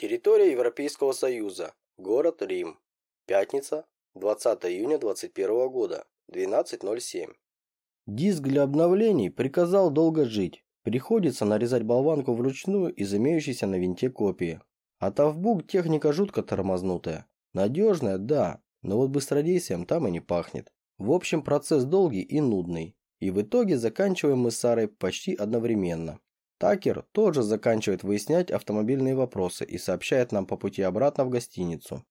Территория Европейского Союза. Город Рим. Пятница, 20 июня 2021 года, 12.07. Диск для обновлений приказал долго жить. Приходится нарезать болванку вручную из имеющейся на винте копии. А тавбук техника жутко тормознутая. Надежная, да, но вот быстродействием там и не пахнет. В общем, процесс долгий и нудный. И в итоге заканчиваем мы с Сарой почти одновременно. Такер тоже заканчивает выяснять автомобильные вопросы и сообщает нам по пути обратно в гостиницу.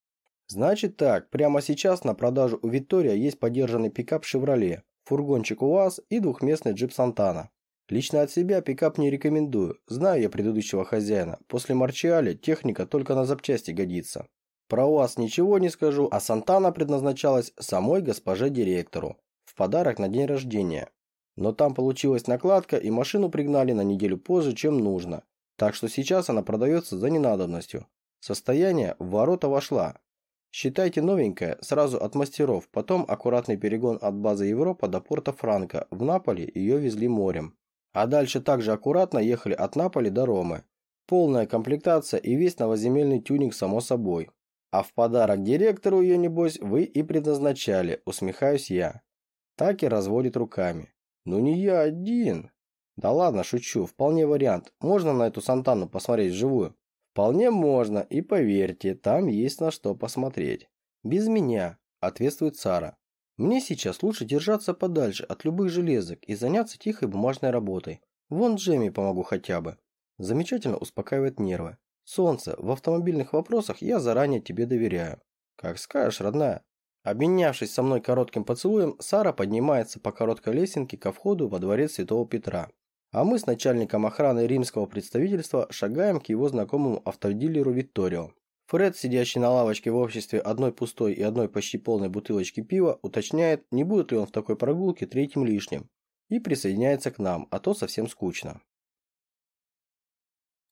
Значит так, прямо сейчас на продажу у Виктория есть подержанный пикап «Шевроле», фургончик УАЗ и двухместный джип «Сантана». Лично от себя пикап не рекомендую, знаю я предыдущего хозяина, после Марчиали техника только на запчасти годится. Про УАЗ ничего не скажу, а Сантана предназначалась самой госпоже директору, в подарок на день рождения. Но там получилась накладка и машину пригнали на неделю позже, чем нужно, так что сейчас она продается за ненадобностью. Состояние в ворота вошла. Считайте новенькая сразу от мастеров, потом аккуратный перегон от базы Европа до порта Франко, в Наполе ее везли морем. А дальше также аккуратно ехали от Наполи до Ромы. Полная комплектация и весь новоземельный тюнинг само собой. А в подарок директору ее, небось, вы и предназначали, усмехаюсь я. Так и разводит руками. Ну не я один. Да ладно, шучу, вполне вариант. Можно на эту Сантану посмотреть вживую? Вполне можно, и поверьте, там есть на что посмотреть. Без меня, ответствует Сара. Мне сейчас лучше держаться подальше от любых железок и заняться тихой бумажной работой. Вон Джемми помогу хотя бы. Замечательно успокаивает нервы. Солнце, в автомобильных вопросах я заранее тебе доверяю. Как скажешь, родная. Обменявшись со мной коротким поцелуем, Сара поднимается по короткой лесенке ко входу во дворец Святого Петра. А мы с начальником охраны римского представительства шагаем к его знакомому автодилеру Витторио. Фред, сидящий на лавочке в обществе одной пустой и одной почти полной бутылочки пива, уточняет, не будет ли он в такой прогулке третьим лишним, и присоединяется к нам, а то совсем скучно.